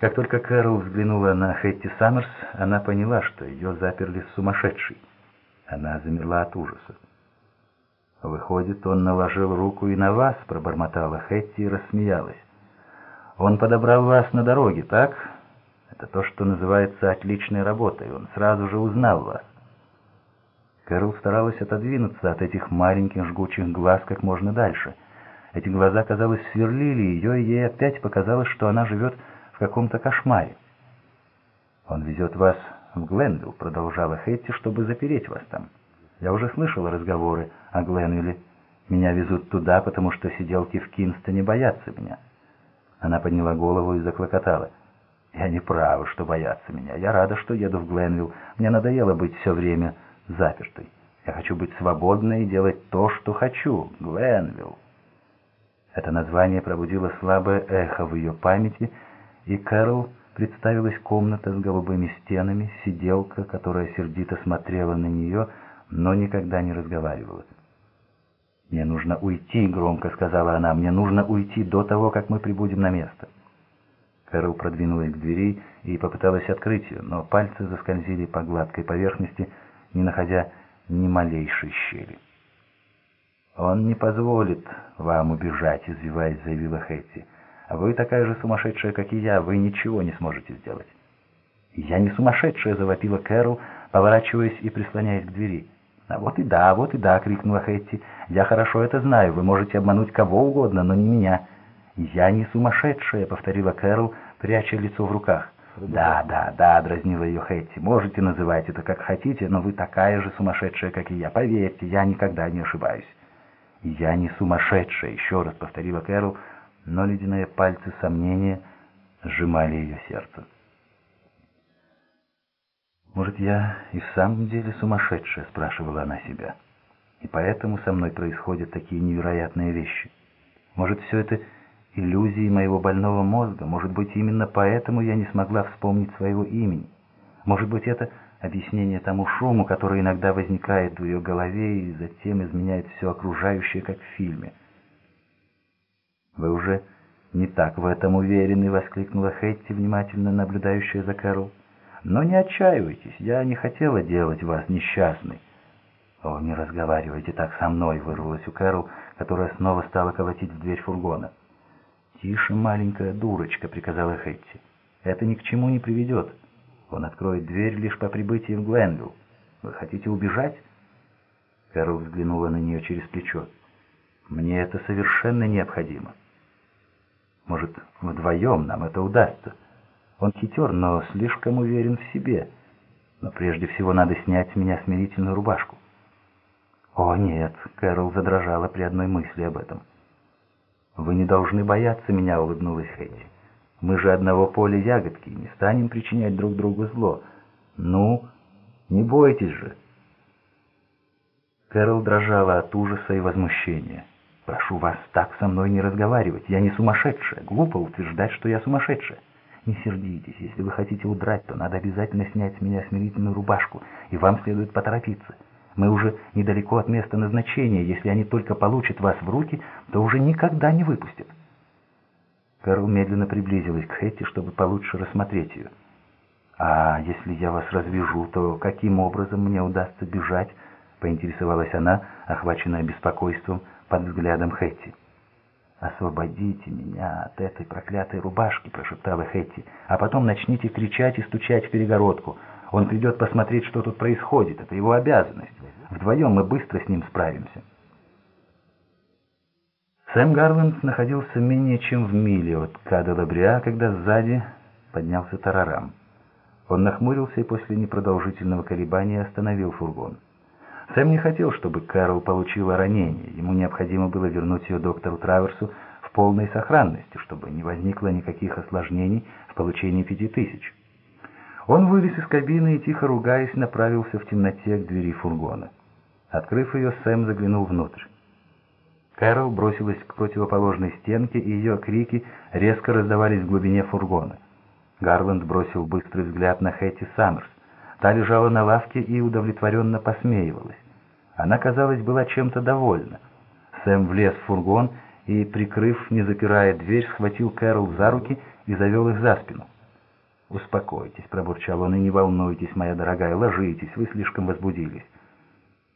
Как только Кэрол взглянула на Хэтти Саммерс, она поняла, что ее заперли сумасшедший. Она замерла от ужаса. «Выходит, он наложил руку и на вас», — пробормотала Хэтти и рассмеялась. «Он подобрал вас на дороге, так? Это то, что называется отличной работой. Он сразу же узнал вас». Кэрол старалась отодвинуться от этих маленьких жгучих глаз как можно дальше. Эти глаза, казалось, сверлили ее, и ей опять показалось, что она живет каком-то кошмаре. «Он везет вас в Гленвилл», — продолжала Хэтти, — «чтобы запереть вас там. Я уже слышала разговоры о Гленвилле. Меня везут туда, потому что сиделки в Кинстоне боятся меня». Она подняла голову и заклокотала. «Я не права, что боятся меня. Я рада, что еду в Гленвилл. Мне надоело быть все время запертой. Я хочу быть свободной и делать то, что хочу. Гленвилл». Это название пробудило слабое эхо в ее памяти — и Кэрол представилась комната с голубыми стенами, сиделка, которая сердито смотрела на нее, но никогда не разговаривала. «Мне нужно уйти», — громко сказала она, — «мне нужно уйти до того, как мы прибудем на место». Кэрол продвинулась к двери и попыталась открыть ее, но пальцы заскользили по гладкой поверхности, не находя ни малейшей щели. «Он не позволит вам убежать», — извиваясь, заявила Хэтти. Вы такая же сумасшедшая, как и я, вы ничего не сможете сделать. «Я не сумасшедшая!» — завопила Кэрол, поворачиваясь и прислоняясь к двери. «А вот и да, вот и да!» — крикнула Хэтти. «Я хорошо это знаю. Вы можете обмануть кого угодно, но не меня». «Я не сумасшедшая!» — повторила Кэрол, пряча лицо в руках. «Да, да, да!» — дразнила ее Хэтти. «Можете называть это как хотите, но вы такая же сумасшедшая, как и я. Поверьте, я никогда не ошибаюсь». «Я не сумасшедшая!» — еще раз повторила Кэрол, — но ледяные пальцы сомнения сжимали ее сердце. «Может, я и в самом деле сумасшедшая?» — спрашивала она себя. «И поэтому со мной происходят такие невероятные вещи. Может, все это иллюзии моего больного мозга? Может быть, именно поэтому я не смогла вспомнить своего имени? Может быть, это объяснение тому шуму, который иногда возникает в ее голове и затем изменяет все окружающее, как в фильме?» «Вы уже не так в этом уверены», — воскликнула Хэтти, внимательно наблюдающая за Кэрол. «Но не отчаивайтесь, я не хотела делать вас несчастной». «О, не разговаривайте так со мной», — вырвалась у Кэрол, которая снова стала колотить в дверь фургона. «Тише, маленькая дурочка», — приказала Хэтти. «Это ни к чему не приведет. Он откроет дверь лишь по прибытии в Гленвилл. Вы хотите убежать?» Кэрол взглянула на нее через плечо. «Мне это совершенно необходимо». Может, вдвоем нам это удастся. Он хитер, но слишком уверен в себе. Но прежде всего надо снять с меня смирительную рубашку. «О, нет!» — Кэрол задрожала при одной мысли об этом. «Вы не должны бояться меня», — улыбнулась Хэтти. «Мы же одного поля ягодки, не станем причинять друг другу зло. Ну, не бойтесь же!» Кэрол дрожала от ужаса и возмущения. Прошу вас так со мной не разговаривать. Я не сумасшедшая. Глупо утверждать, что я сумасшедшая. Не сердитесь. Если вы хотите удрать, то надо обязательно снять с меня смирительную рубашку, и вам следует поторопиться. Мы уже недалеко от места назначения. Если они только получат вас в руки, то уже никогда не выпустят. Карл медленно приблизилась к Хэтти, чтобы получше рассмотреть ее. «А если я вас развяжу, то каким образом мне удастся бежать?» — поинтересовалась она, охваченная беспокойством, — под взглядом Хэтти. «Освободите меня от этой проклятой рубашки», — прошептала Хэтти, «а потом начните кричать и стучать в перегородку. Он придет посмотреть, что тут происходит. Это его обязанность. Вдвоем мы быстро с ним справимся». Сэм Гарленд находился менее чем в миле от Када когда сзади поднялся Тарарам. Он нахмурился и после непродолжительного колебания остановил фургон. Сэм не хотел, чтобы Кэрол получила ранение. Ему необходимо было вернуть ее доктору Траверсу в полной сохранности, чтобы не возникло никаких осложнений в получении пяти тысяч. Он вылез из кабины и, тихо ругаясь, направился в темноте к двери фургона. Открыв ее, Сэм заглянул внутрь. Кэрол бросилась к противоположной стенке, и ее крики резко раздавались в глубине фургона. Гарланд бросил быстрый взгляд на Хэти Саммерс. Та лежала на лавке и удовлетворенно посмеивалась. Она, казалось, была чем-то довольна. Сэм влез в фургон и, прикрыв, не запирая дверь, схватил Кэрол за руки и завел их за спину. «Успокойтесь», — пробурчал он, — «и не волнуйтесь, моя дорогая, ложитесь, вы слишком возбудились».